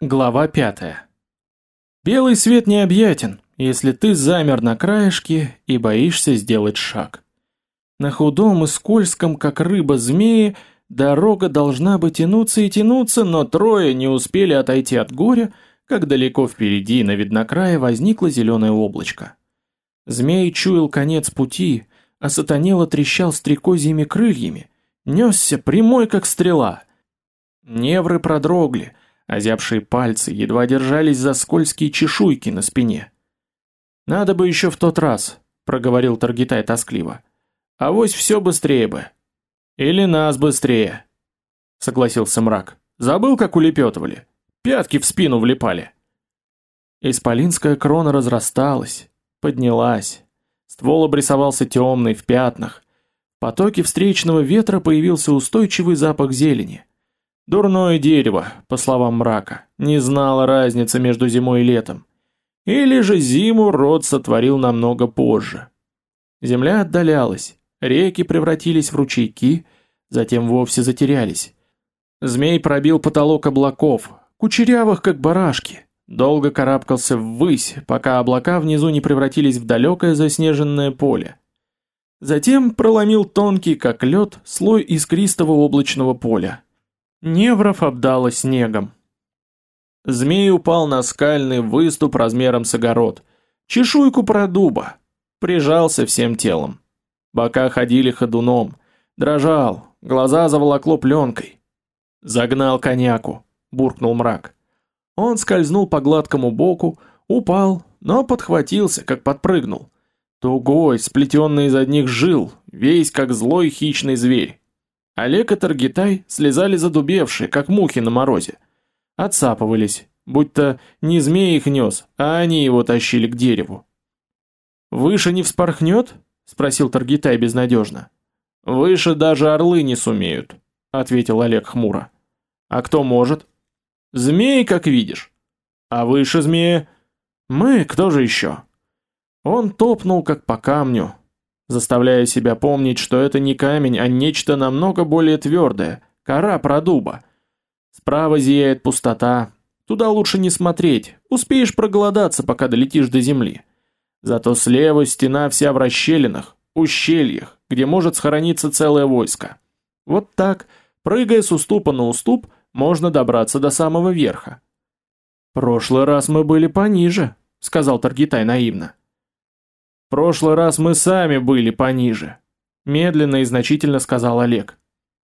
Глава пятая. Белый свет необъятен, если ты замер на краешке и боишься сделать шаг. На худом и скользком, как рыба змеи, дорога должна бы тянуться и тянуться, но трое не успели отойти от горя, как далеко впереди на виднокрае возникло зеленое облачко. Змей чуял конец пути, а сатанело трещал стрекозьими крыльями, несся прямой, как стрела. Невры продрогли — Озябшие пальцы едва держались за скользкие чешуйки на спине. «Надо бы еще в тот раз», — проговорил Таргитай тоскливо. «Авось все быстрее бы». «Или нас быстрее», — согласился мрак. «Забыл, как улепетывали? Пятки в спину влипали». Исполинская крона разрасталась, поднялась. Ствол обрисовался темный, в пятнах. В потоке встречного ветра появился устойчивый запах зелени. Дурное дерево, по словам мрака, не знало разницы между зимой и летом. Или же зиму род сотворил намного позже. Земля отдалялась, реки превратились в ручейки, затем вовсе затерялись. Змей пробил потолок облаков, кучерявых как барашки, долго карабкался ввысь, пока облака внизу не превратились в далекое заснеженное поле. Затем проломил тонкий, как лед, слой искристого облачного поля. Невров обдало снегом. Змей упал на скальный выступ размером с огород, чешуйку продуба, прижался всем телом. Бока ходили ходуном, дрожал, глаза заволокло пленкой. «Загнал коняку», — буркнул мрак. Он скользнул по гладкому боку, упал, но подхватился, как подпрыгнул. Тугой, сплетенный из одних жил, весь как злой хищный зверь. Олег и Таргитай слезали задубевшие, как мухи на морозе. Отсапывались, будто не змей их нес, а они его тащили к дереву. «Выше не вспорхнет?» — спросил Таргитай безнадежно. «Выше даже орлы не сумеют», — ответил Олег хмуро. «А кто может?» «Змеи, как видишь». «А выше змея?» «Мы, кто же еще?» Он топнул, как по камню, заставляя себя помнить, что это не камень, а нечто намного более твердое, кора продуба. Справа зияет пустота, туда лучше не смотреть, успеешь проголодаться, пока долетишь до земли. Зато слева стена вся в расщелинах, ущельях, где может схорониться целое войско. Вот так, прыгая с уступа на уступ, можно добраться до самого верха. «Прошлый раз мы были пониже», — сказал Таргитай наивно прошлый раз мы сами были пониже, медленно и значительно сказал Олег.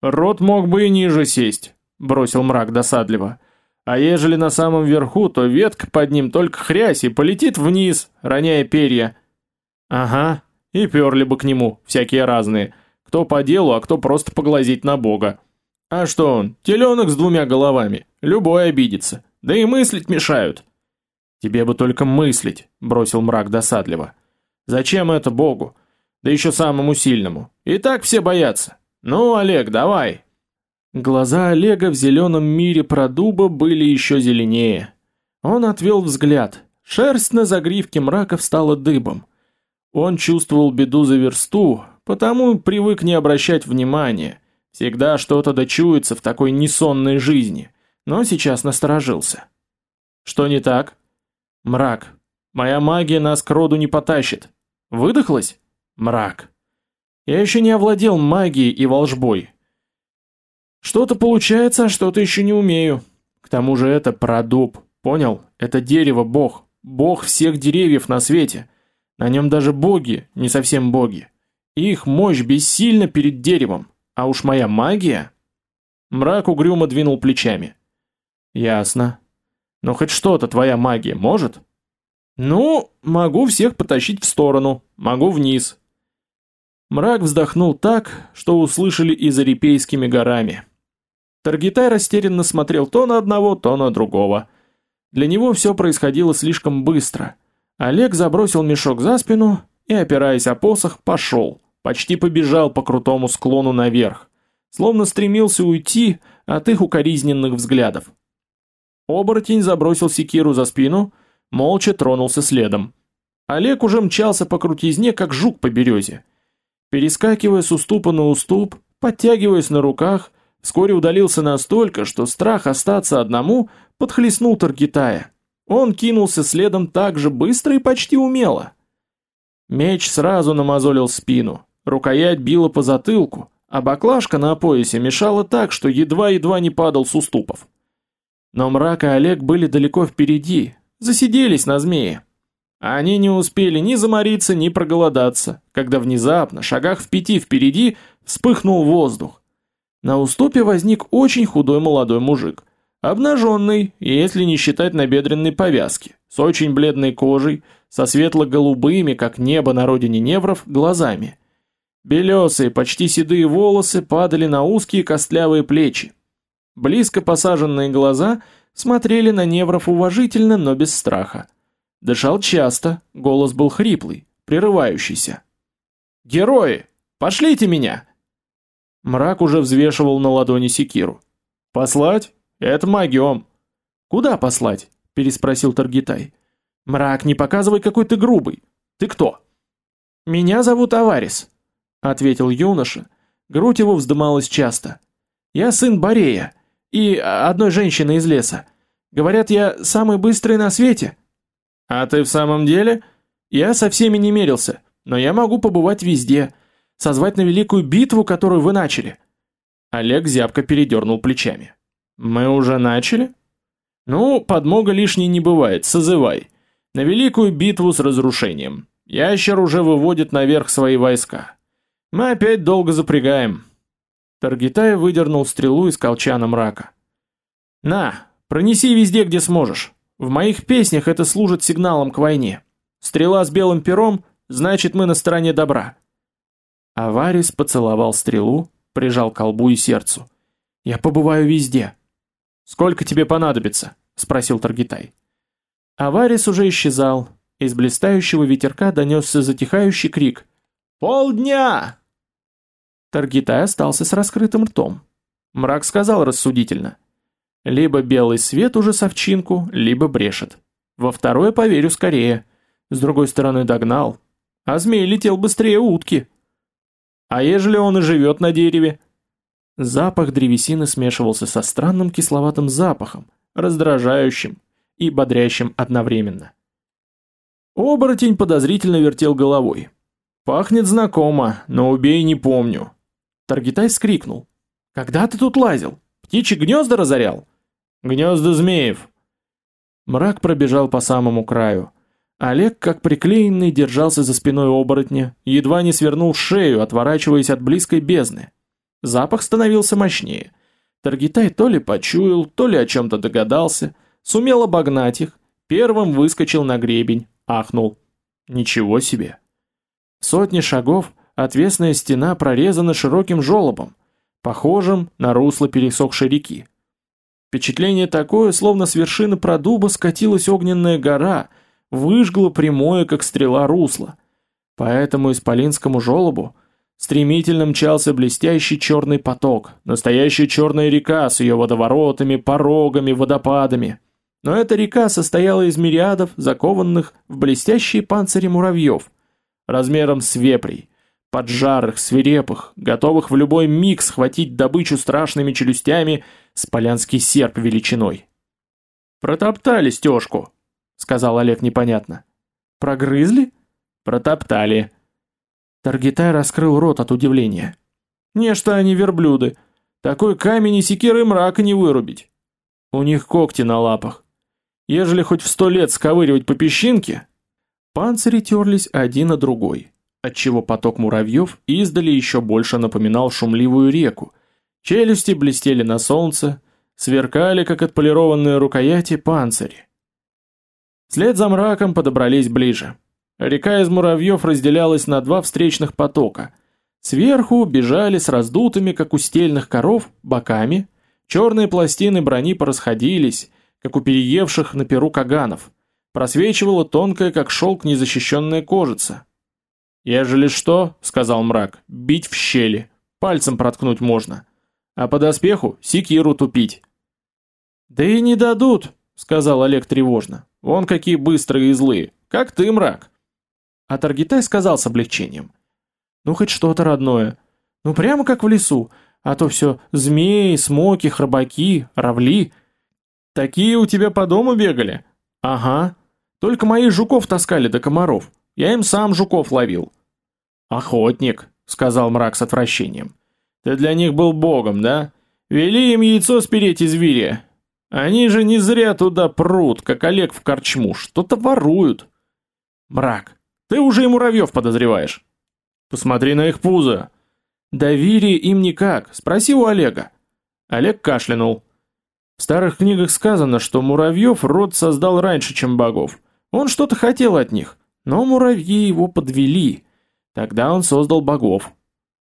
Рот мог бы и ниже сесть, бросил мрак досадливо. А ежели на самом верху, то ветка под ним только хрясь и полетит вниз, роняя перья. Ага, и перли бы к нему, всякие разные, кто по делу, а кто просто поглазеть на Бога. А что он, теленок с двумя головами, любой обидится, да и мыслить мешают. Тебе бы только мыслить, бросил мрак досадливо. Зачем это Богу? Да еще самому сильному. И так все боятся. Ну, Олег, давай. Глаза Олега в зеленом мире про дуба были еще зеленее. Он отвел взгляд. Шерсть на загривке мрака стала дыбом. Он чувствовал беду за версту, потому привык не обращать внимания. Всегда что-то дочуется в такой несонной жизни, но сейчас насторожился. Что не так? Мрак. Моя магия нас к роду не потащит. Выдохлась? Мрак. Я еще не овладел магией и волжбой. Что-то получается, а что-то еще не умею. К тому же это продуб, понял? Это дерево бог, бог всех деревьев на свете. На нем даже боги, не совсем боги. Их мощь бессильна перед деревом, а уж моя магия... Мрак угрюмо двинул плечами. Ясно. Но хоть что-то твоя магия может? Ну, могу всех потащить в сторону, могу вниз. Мрак вздохнул так, что услышали и за Репейскими горами. Таргитай растерянно смотрел то на одного, то на другого. Для него все происходило слишком быстро. Олег забросил мешок за спину и, опираясь о посох, пошел, почти побежал по крутому склону наверх, словно стремился уйти от их укоризненных взглядов. Оборотень забросил секиру за спину молча тронулся следом. Олег уже мчался по крутизне, как жук по березе. Перескакивая с уступа на уступ, подтягиваясь на руках, вскоре удалился настолько, что страх остаться одному подхлестнул Таргитая. Он кинулся следом так же быстро и почти умело. Меч сразу намазолил спину, рукоять била по затылку, а баклажка на поясе мешала так, что едва-едва не падал с уступов. Но мрак и Олег были далеко впереди, засиделись на змее. Они не успели ни замориться, ни проголодаться, когда внезапно, шагах в пяти впереди, вспыхнул воздух. На уступе возник очень худой молодой мужик. Обнаженный, если не считать набедренной повязки, с очень бледной кожей, со светло-голубыми, как небо на родине невров, глазами. Белесые, почти седые волосы падали на узкие костлявые плечи. Близко посаженные глаза смотрели на невров уважительно, но без страха. Дышал часто, голос был хриплый, прерывающийся. «Герои! Пошлите меня!» Мрак уже взвешивал на ладони секиру. «Послать? Это магиом!» «Куда послать?» – переспросил Таргитай. «Мрак, не показывай, какой ты грубый. Ты кто?» «Меня зовут Аварис», — ответил юноша. Грудь его вздымалась часто. «Я сын Борея и одной женщины из леса. Говорят, я самый быстрый на свете». «А ты в самом деле?» «Я со всеми не мерился, но я могу побывать везде, созвать на великую битву, которую вы начали». Олег зябко передернул плечами. «Мы уже начали?» «Ну, подмога лишней не бывает, созывай. На великую битву с разрушением. Ящер уже выводит наверх свои войска. Мы опять долго запрягаем». Таргитай выдернул стрелу из колчана мрака. «На, пронеси везде, где сможешь. В моих песнях это служит сигналом к войне. Стрела с белым пером, значит мы на стороне добра». Аварис поцеловал стрелу, прижал к колбу и сердцу. «Я побываю везде». «Сколько тебе понадобится?» — спросил Таргитай. Аварис уже исчезал. Из блистающего ветерка донесся затихающий крик. «Полдня!» Таргитай остался с раскрытым ртом. Мрак сказал рассудительно. Либо белый свет уже совчинку, либо брешет. Во второе поверю скорее. С другой стороны догнал. А змей летел быстрее утки. А ежели он и живет на дереве? Запах древесины смешивался со странным кисловатым запахом, раздражающим и бодрящим одновременно. Оборотень подозрительно вертел головой. «Пахнет знакомо, но убей не помню». Таргитай скрикнул. «Когда ты тут лазил? Птичьи гнезда разорял?» «Гнезда змеев». Мрак пробежал по самому краю. Олег, как приклеенный, держался за спиной оборотня, едва не свернул шею, отворачиваясь от близкой бездны. Запах становился мощнее. Таргитай то ли почуял, то ли о чем-то догадался, сумел обогнать их, первым выскочил на гребень, ахнул. Ничего себе! Сотни шагов отвесная стена прорезана широким желобом, похожим на русло пересохшей реки. Впечатление такое, словно с вершины продуба скатилась огненная гора, выжгла прямое, как стрела, русло. По этому исполинскому желобу стремительно мчался блестящий черный поток, настоящая черная река с ее водоворотами, порогами, водопадами. Но эта река состояла из мириадов, закованных в блестящие панцири муравьев, размером с вепрей, поджарых, свирепых, готовых в любой миг схватить добычу страшными челюстями с полянский серп величиной. «Протоптали стежку», — сказал Олег непонятно. «Прогрызли?» «Протоптали». Таргитай раскрыл рот от удивления. «Не что они верблюды. Такой камень и секиры мрака не вырубить. У них когти на лапах. Ежели хоть в сто лет сковыривать по песчинке...» Панцири терлись один на другой отчего поток муравьев издали еще больше напоминал шумливую реку. Челюсти блестели на солнце, сверкали, как отполированные рукояти, панцири. Вслед за мраком подобрались ближе. Река из муравьев разделялась на два встречных потока. Сверху бежали с раздутыми, как у стельных коров, боками. Черные пластины брони порасходились, как у переевших на перу каганов. Просвечивала тонкая, как шелк, незащищенная кожица. «Ежели что, — сказал мрак, — бить в щели, пальцем проткнуть можно, а по доспеху секиру тупить». «Да и не дадут», — сказал Олег тревожно, — «вон какие быстрые и злые, как ты, мрак». А Таргитай сказал с облегчением, «Ну хоть что-то родное, ну прямо как в лесу, а то все змеи, смоки, храбаки, равли». Такие у тебя по дому бегали? Ага. Только мои жуков таскали до комаров. Я им сам жуков ловил. Охотник, сказал мрак с отвращением. Ты для них был богом, да? Вели им яйцо спереть из вирия. Они же не зря туда прут, как Олег в корчму, что-то воруют. Мрак, ты уже и муравьев подозреваешь. Посмотри на их пузо. Доверие им никак, спроси у Олега. Олег кашлянул. В старых книгах сказано, что муравьев род создал раньше, чем богов. Он что-то хотел от них, но муравьи его подвели. Тогда он создал богов.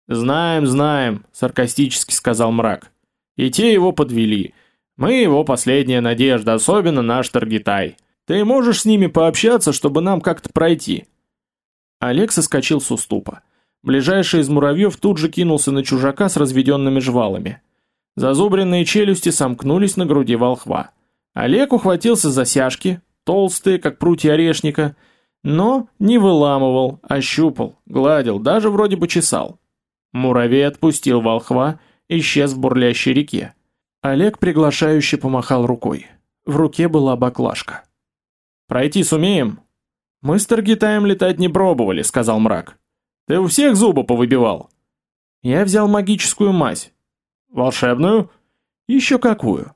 «Знаем, знаем», — саркастически сказал мрак. «И те его подвели. Мы его последняя надежда, особенно наш Таргитай. Ты можешь с ними пообщаться, чтобы нам как-то пройти?» Олег соскочил с уступа. Ближайший из муравьев тут же кинулся на чужака с разведенными жвалами. Зазубренные челюсти сомкнулись на груди волхва. Олег ухватился за сяжки, толстые, как прутья орешника, но не выламывал, а щупал, гладил, даже вроде бы чесал. Муравей отпустил волхва, исчез в бурлящей реке. Олег приглашающе помахал рукой. В руке была баклажка. «Пройти сумеем?» «Мы с Таргитаем летать не пробовали», — сказал мрак. «Ты у всех зубы повыбивал?» «Я взял магическую мазь». «Волшебную?» «Еще какую?»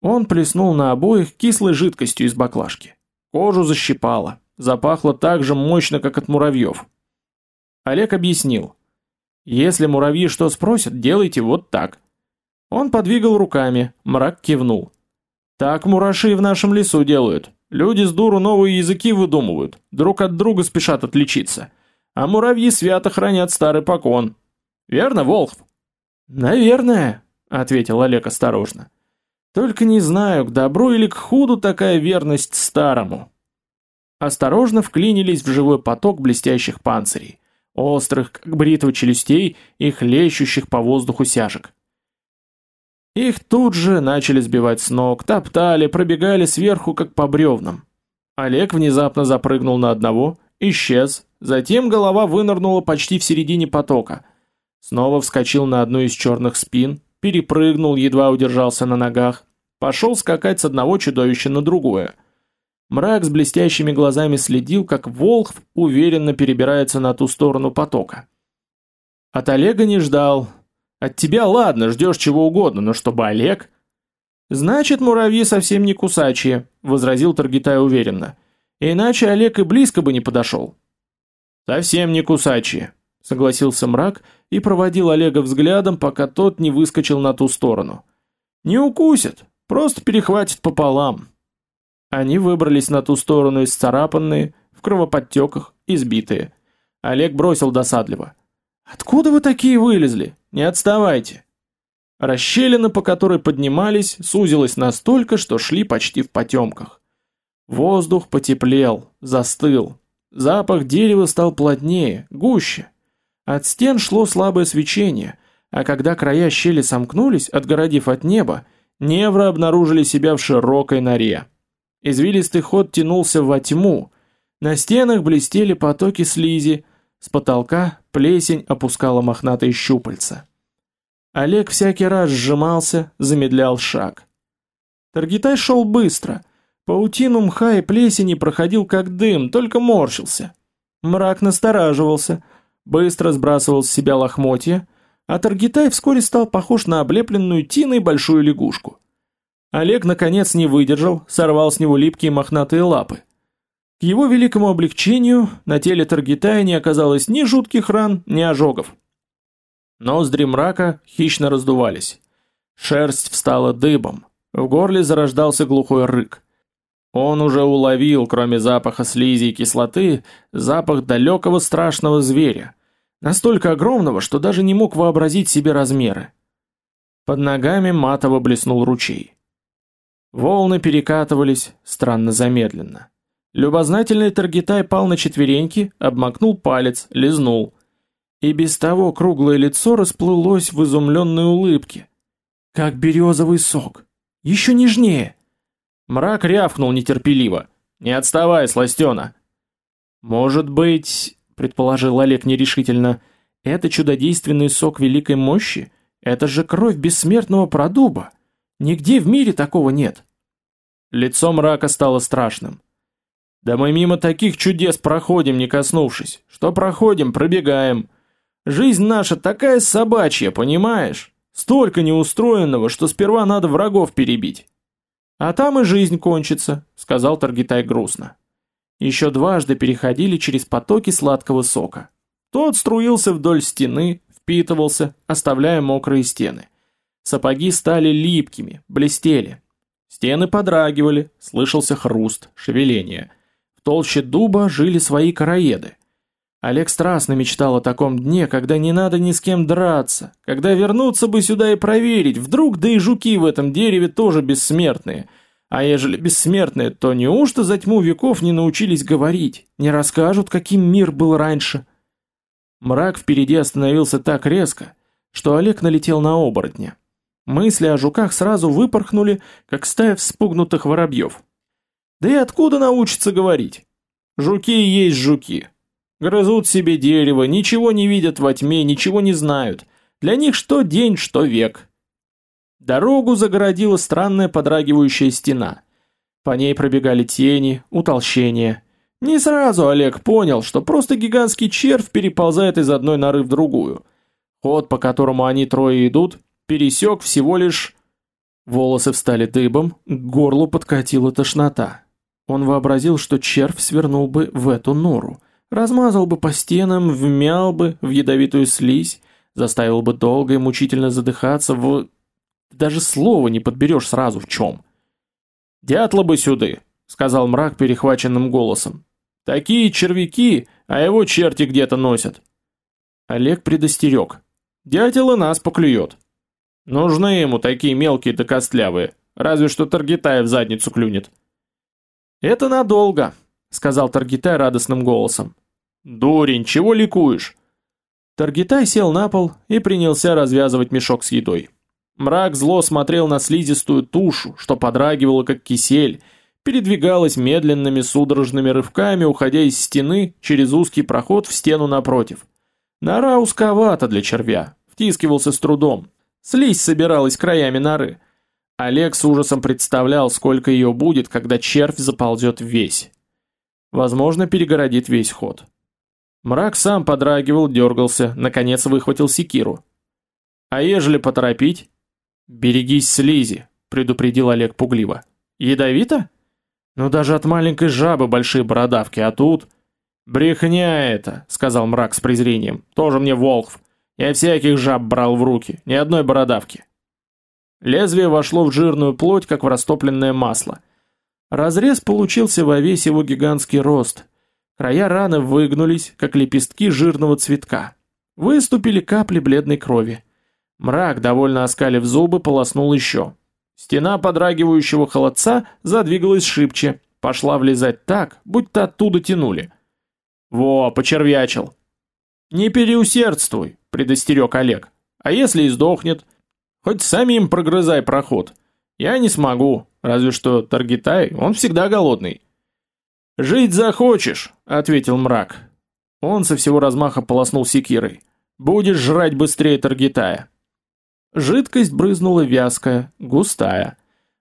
Он плеснул на обоих кислой жидкостью из баклажки. Кожу защипало, запахло так же мощно, как от муравьев. Олег объяснил. «Если муравьи что спросят, делайте вот так». Он подвигал руками, мрак кивнул. «Так мураши в нашем лесу делают. Люди с дуру новые языки выдумывают, друг от друга спешат отличиться. А муравьи свято хранят старый покон. Верно, Волхв? Наверное, ответил Олег осторожно. Только не знаю, к добру или к худу такая верность старому. Осторожно вклинились в живой поток блестящих панцирей, острых, как бритва челюстей и хлещущих по воздуху сяжек. Их тут же начали сбивать с ног, топтали, пробегали сверху, как по бревнам. Олег внезапно запрыгнул на одного, исчез, затем голова вынырнула почти в середине потока. Снова вскочил на одну из черных спин, перепрыгнул, едва удержался на ногах, пошел скакать с одного чудовища на другое. Мрак с блестящими глазами следил, как волхв уверенно перебирается на ту сторону потока. От Олега не ждал, от тебя ладно, ждешь чего угодно, но чтобы Олег... Значит, муравьи совсем не кусачие, возразил Таргитай уверенно. Иначе Олег и близко бы не подошел. Совсем не кусачие, согласился мрак и проводил Олега взглядом, пока тот не выскочил на ту сторону. Не укусят, просто перехватит пополам. Они выбрались на ту сторону исцарапанные, в кровоподтеках, избитые. Олег бросил досадливо. «Откуда вы такие вылезли? Не отставайте!» Расщелина, по которой поднимались, сузилась настолько, что шли почти в потемках. Воздух потеплел, застыл. Запах дерева стал плотнее, гуще. От стен шло слабое свечение, а когда края щели сомкнулись, отгородив от неба, невры обнаружили себя в широкой норе. Извилистый ход тянулся во тьму. На стенах блестели потоки слизи, с потолка плесень опускала мохнатые щупальца. Олег всякий раз сжимался, замедлял шаг. Таргитай шел быстро. Паутину мха и плесени проходил как дым, только морщился. Мрак настораживался, быстро сбрасывал с себя лохмотья, а Таргитай вскоре стал похож на облепленную тиной большую лягушку. Олег наконец не выдержал, сорвал с него липкие мохнатые лапы. К его великому облегчению на теле Таргитая не оказалось ни жутких ран, ни ожогов. Ноздри мрака хищно раздувались. Шерсть встала дыбом. В горле зарождался глухой рык. Он уже уловил, кроме запаха слизи и кислоты, запах далекого страшного зверя, настолько огромного, что даже не мог вообразить себе размеры. Под ногами матово блеснул ручей. Волны перекатывались странно замедленно. Любознательный Таргитай пал на четвереньки, обмакнул палец, лизнул. И без того круглое лицо расплылось в изумленной улыбке. Как березовый сок. Еще нежнее. Мрак рявкнул нетерпеливо. «Не отставай, сластена!» «Может быть, — предположил Олег нерешительно, — это чудодейственный сок великой мощи? Это же кровь бессмертного продуба. Нигде в мире такого нет». Лицо мрака стало страшным. Да мы мимо таких чудес проходим, не коснувшись. Что проходим, пробегаем. Жизнь наша такая собачья, понимаешь? Столько неустроенного, что сперва надо врагов перебить. А там и жизнь кончится, сказал Таргитай грустно. Еще дважды переходили через потоки сладкого сока. Тот струился вдоль стены, впитывался, оставляя мокрые стены. Сапоги стали липкими, блестели. Стены подрагивали, слышался хруст, шевеление. В толще дуба жили свои короеды. Олег страстно мечтал о таком дне, когда не надо ни с кем драться, когда вернуться бы сюда и проверить, вдруг да и жуки в этом дереве тоже бессмертные. А ежели бессмертные, то неужто за тьму веков не научились говорить, не расскажут, каким мир был раньше? Мрак впереди остановился так резко, что Олег налетел на оборотня. Мысли о жуках сразу выпорхнули, как стая вспугнутых воробьев. Да и откуда научиться говорить? Жуки есть жуки. Грызут себе дерево, ничего не видят во тьме, ничего не знают. Для них что день, что век. Дорогу загородила странная подрагивающая стена. По ней пробегали тени, утолщения. Не сразу Олег понял, что просто гигантский червь переползает из одной норы в другую. Ход, по которому они трое идут, пересек всего лишь... Волосы встали дыбом, к горлу подкатила тошнота. Он вообразил, что червь свернул бы в эту нору, размазал бы по стенам, вмял бы в ядовитую слизь, заставил бы долго и мучительно задыхаться в... Даже слова не подберешь сразу в чем. «Дятла бы сюды», — сказал мрак перехваченным голосом. Такие червяки, а его черти где-то носят. Олег предостерег. Дятел и нас поклюет. Нужны ему такие мелкие да костлявые, разве что Таргитай в задницу клюнет. Это надолго, сказал Таргитай радостным голосом. Дурень, чего ликуешь? Таргитай сел на пол и принялся развязывать мешок с едой. Мрак зло смотрел на слизистую тушу, что подрагивала как кисель, передвигалась медленными судорожными рывками, уходя из стены через узкий проход в стену напротив. Нора узковата для червя, втискивался с трудом. Слизь собиралась краями норы. Олег с ужасом представлял, сколько ее будет, когда червь заползет весь. Возможно, перегородит весь ход. Мрак сам подрагивал, дергался, наконец выхватил секиру. «А ежели поторопить?» «Берегись слизи», — предупредил Олег пугливо. «Ядовито?» Ну даже от маленькой жабы большие бородавки, а тут... «Брехня это», — сказал мрак с презрением. «Тоже мне волхв. Я всяких жаб брал в руки, ни одной бородавки». Лезвие вошло в жирную плоть, как в растопленное масло. Разрез получился во весь его гигантский рост. Края раны выгнулись, как лепестки жирного цветка. Выступили капли бледной крови. Мрак, довольно оскалив зубы, полоснул еще. Стена подрагивающего холодца задвигалась шибче, пошла влезать так, будто оттуда тянули. «Во, почервячил!» «Не переусердствуй», — предостерег Олег. «А если и сдохнет? Хоть самим прогрызай проход. Я не смогу, разве что Таргитай, он всегда голодный». «Жить захочешь», — ответил мрак. Он со всего размаха полоснул секирой. «Будешь жрать быстрее Таргитая». Жидкость брызнула вязкая, густая.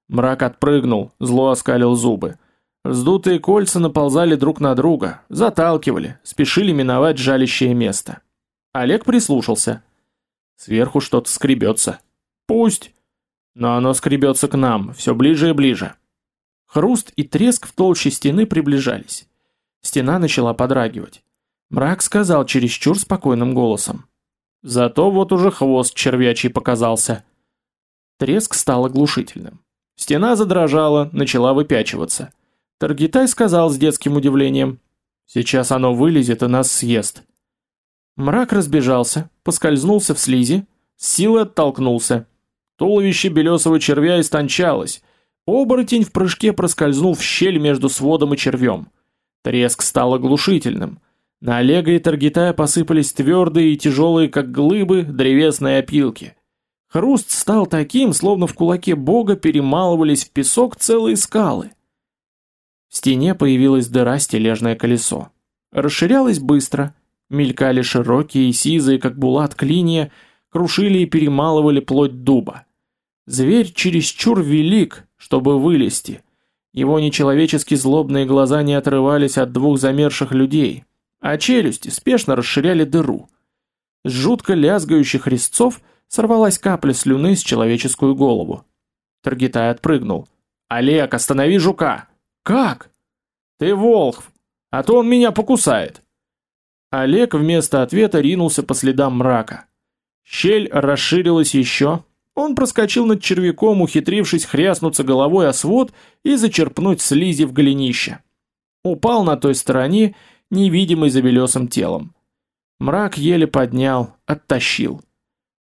Мрак отпрыгнул, зло оскалил зубы. Вздутые кольца наползали друг на друга, заталкивали, спешили миновать жалящее место. Олег прислушался. Сверху что-то скребется. Пусть. Но оно скребется к нам, все ближе и ближе. Хруст и треск в толще стены приближались. Стена начала подрагивать. Мрак сказал чересчур спокойным голосом. Зато вот уже хвост червячий показался. Треск стал оглушительным. Стена задрожала, начала выпячиваться. Таргитай сказал с детским удивлением. «Сейчас оно вылезет и нас съест». Мрак разбежался, поскользнулся в слизи, с силой оттолкнулся. Туловище белесого червя истончалось. Оборотень в прыжке проскользнул в щель между сводом и червем. Треск стал оглушительным. На Олега и Таргитая посыпались твердые и тяжелые, как глыбы, древесные опилки. Хруст стал таким, словно в кулаке бога перемалывались в песок целые скалы. В стене появилась дыра стележное колесо. Расширялось быстро, мелькали широкие и сизые, как булат клинья, крушили и перемалывали плоть дуба. Зверь чересчур велик, чтобы вылезти, Его нечеловечески злобные глаза не отрывались от двух замерших людей, а челюсти спешно расширяли дыру. С жутко лязгающих резцов сорвалась капля слюны с человеческую голову. Таргитай отпрыгнул. «Олег, останови жука!» «Как?» «Ты волхв, а то он меня покусает!» Олег вместо ответа ринулся по следам мрака. Щель расширилась еще, он проскочил над червяком, ухитрившись хряснуться головой о свод и зачерпнуть слизи в голенище. Упал на той стороне, невидимый за белесым телом. Мрак еле поднял, оттащил.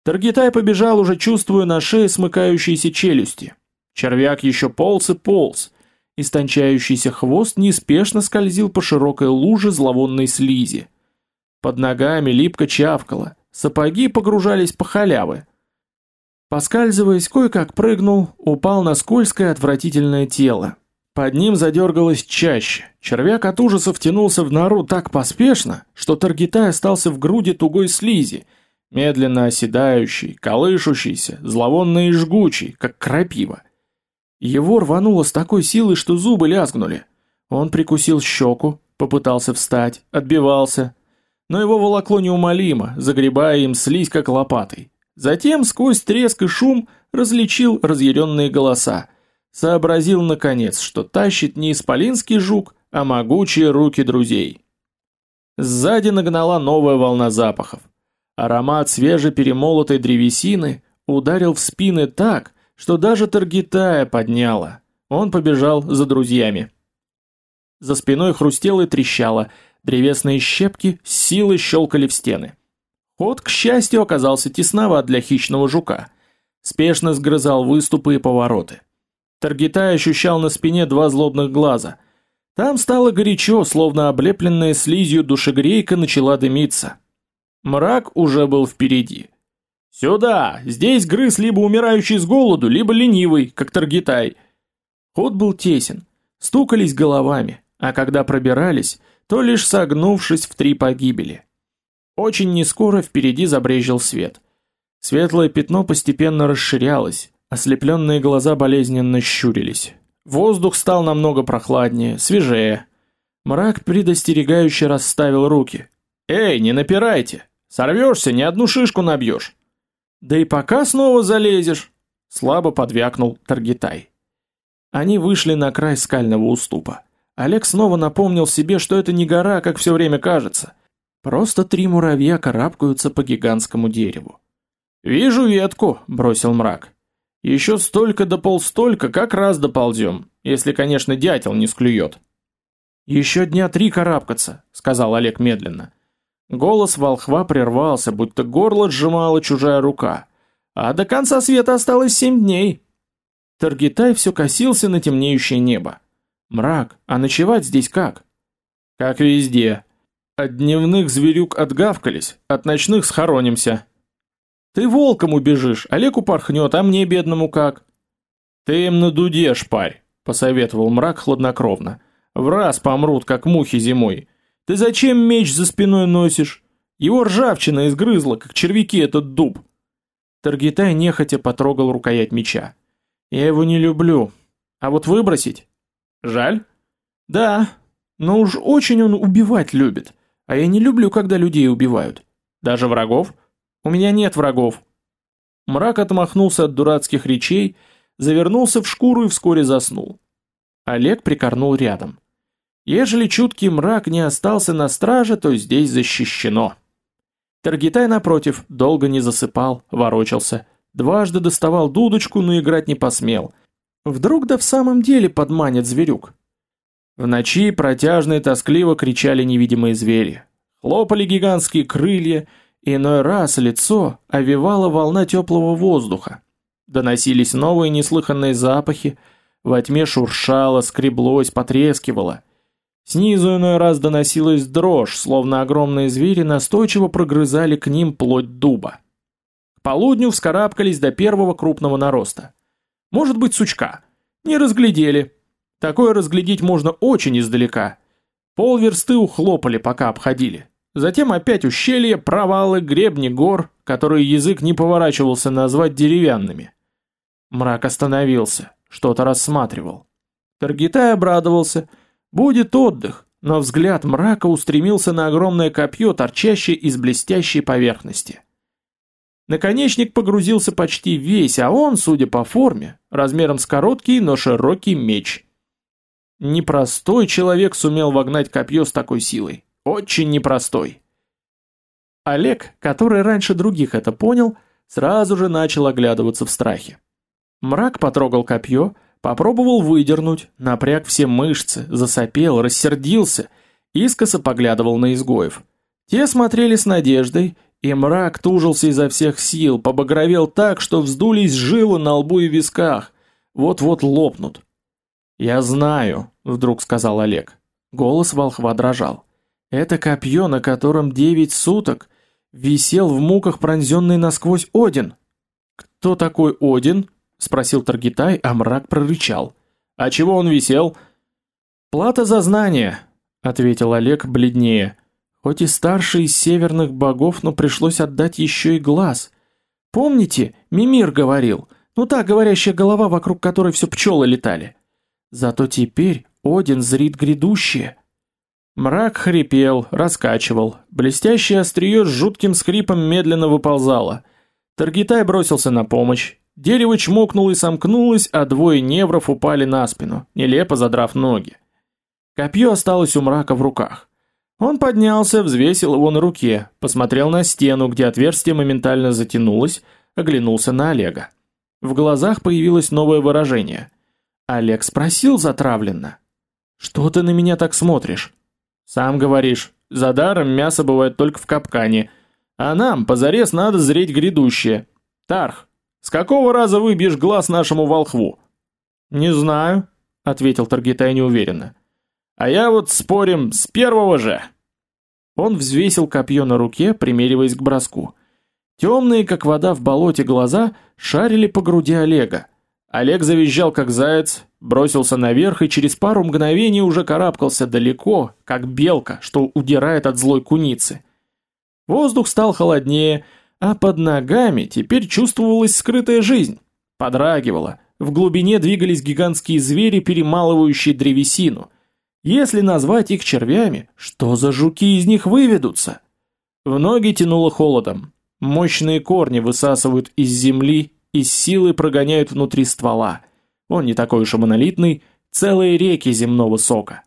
Таргитай побежал, уже чувствуя на шее смыкающиеся челюсти. Червяк еще полз и полз. Истончающийся хвост неспешно скользил по широкой луже зловонной слизи. Под ногами липко чавкало, сапоги погружались по халявы. Поскальзываясь, кое-как прыгнул, упал на скользкое отвратительное тело. Под ним задергалось чаще. Червяк от ужаса втянулся в нору так поспешно, что Таргитай остался в груди тугой слизи, медленно оседающий, колышущийся, зловонный и жгучий, как крапива. Его рвануло с такой силой, что зубы лязгнули. Он прикусил щеку, попытался встать, отбивался, но его волокло неумолимо, загребая им слизь как лопатой. Затем сквозь треск и шум различил разъяренные голоса. Сообразил наконец, что тащит не исполинский жук, а могучие руки друзей. Сзади нагнала новая волна запахов. Аромат свежеперемолотой древесины ударил в спины так, что даже Таргитая подняло. Он побежал за друзьями. За спиной хрустело и трещало, древесные щепки с силой щелкали в стены. Ход, к счастью, оказался тесноват для хищного жука. Спешно сгрызал выступы и повороты. Таргитай ощущал на спине два злобных глаза. Там стало горячо, словно облепленная слизью душегрейка начала дымиться. Мрак уже был впереди. «Сюда! Здесь грыз либо умирающий с голоду, либо ленивый, как Таргитай». Ход был тесен, стукались головами, а когда пробирались, то лишь согнувшись в три погибели. Очень нескоро впереди забрезжил свет. Светлое пятно постепенно расширялось, ослепленные глаза болезненно щурились. Воздух стал намного прохладнее, свежее. Мрак предостерегающе расставил руки. «Эй, не напирайте! Сорвешься, ни одну шишку набьешь!» «Да и пока снова залезешь!» Слабо подвякнул Таргитай. Они вышли на край скального уступа. Олег снова напомнил себе, что это не гора, как все время кажется – Просто три муравья карабкаются по гигантскому дереву. «Вижу ветку», — бросил мрак. «Еще столько да полстолько, как раз доползем, если, конечно, дятел не склюет». «Еще дня три карабкаться», — сказал Олег медленно. Голос волхва прервался, будто горло сжимала чужая рука. «А до конца света осталось семь дней». Таргитай все косился на темнеющее небо. «Мрак, а ночевать здесь как?» «Как везде», от дневных зверюк отгавкались, от ночных схоронимся. Ты волком убежишь, Олег упорхнет, а мне бедному как? Ты им на дуде шпарь, посоветовал мрак хладнокровно. В раз помрут, как мухи зимой. Ты зачем меч за спиной носишь? Его ржавчина изгрызла, как червяки этот дуб. Таргитай нехотя потрогал рукоять меча. Я его не люблю. А вот выбросить? Жаль? Да, но уж очень он убивать любит. А я не люблю, когда людей убивают. Даже врагов? У меня нет врагов. Мрак отмахнулся от дурацких речей, завернулся в шкуру и вскоре заснул. Олег прикорнул рядом. Ежели чуткий мрак не остался на страже, то здесь защищено. Таргитай, напротив, долго не засыпал, ворочался. Дважды доставал дудочку, но играть не посмел. Вдруг да в самом деле подманит зверюк. В ночи протяжно и тоскливо кричали невидимые звери. Хлопали гигантские крылья, иной раз лицо овивала волна теплого воздуха. Доносились новые неслыханные запахи, во тьме шуршало, скреблось, потрескивало. Снизу иной раз доносилась дрожь, словно огромные звери настойчиво прогрызали к ним плоть дуба. К полудню вскарабкались до первого крупного нароста. Может быть, сучка. Не разглядели, Такое разглядеть можно очень издалека. Полверсты ухлопали, пока обходили. Затем опять ущелья, провалы, гребни гор, которые язык не поворачивался назвать деревянными. Мрак остановился, что-то рассматривал. Таргитай обрадовался. Будет отдых, но взгляд мрака устремился на огромное копье, торчащее из блестящей поверхности. Наконечник погрузился почти весь, а он, судя по форме, размером с короткий, но широкий меч. Непростой человек сумел вогнать копье с такой силой. Очень непростой. Олег, который раньше других это понял, сразу же начал оглядываться в страхе. Мрак потрогал копье, попробовал выдернуть, напряг все мышцы, засопел, рассердился, искоса поглядывал на изгоев. Те смотрели с надеждой, и мрак тужился изо всех сил, побагровел так, что вздулись жилы на лбу и висках, вот-вот лопнут. «Я знаю», — вдруг сказал Олег. Голос волхва дрожал. «Это копье, на котором девять суток висел в муках пронзенный насквозь Один». «Кто такой Один?» — спросил Таргитай, а мрак прорычал. «А чего он висел?» «Плата за знание», — ответил Олег бледнее. «Хоть и старший из северных богов, но пришлось отдать еще и глаз. Помните, Мимир говорил, ну та говорящая голова, вокруг которой все пчелы летали. Зато теперь Один зрит грядущее». Мрак хрипел, раскачивал. Блестящее острие с жутким скрипом медленно выползало. Таргитай бросился на помощь. Дерево чмокнуло и сомкнулось, а двое невров упали на спину, нелепо задрав ноги. Копье осталось у мрака в руках. Он поднялся, взвесил его на руке, посмотрел на стену, где отверстие моментально затянулось, оглянулся на Олега. В глазах появилось новое выражение. Олег спросил затравленно. «Что ты на меня так смотришь?» «Сам говоришь, за даром мясо бывает только в капкане, а нам позарез надо зреть грядущее. Тарх, с какого раза выбьешь глаз нашему волхву? Не знаю, ответил Таргитай неуверенно. А я вот спорим с первого же. Он взвесил копье на руке, примериваясь к броску. Темные, как вода в болоте, глаза шарили по груди Олега. Олег завизжал, как заяц, бросился наверх и через пару мгновений уже карабкался далеко, как белка, что удирает от злой куницы. Воздух стал холоднее, а под ногами теперь чувствовалась скрытая жизнь. Подрагивала, в глубине двигались гигантские звери, перемалывающие древесину. Если назвать их червями, что за жуки из них выведутся? В ноги тянуло холодом. Мощные корни высасывают из земли и с силой прогоняют внутри ствола. Он не такой уж и монолитный, целые реки земного сока.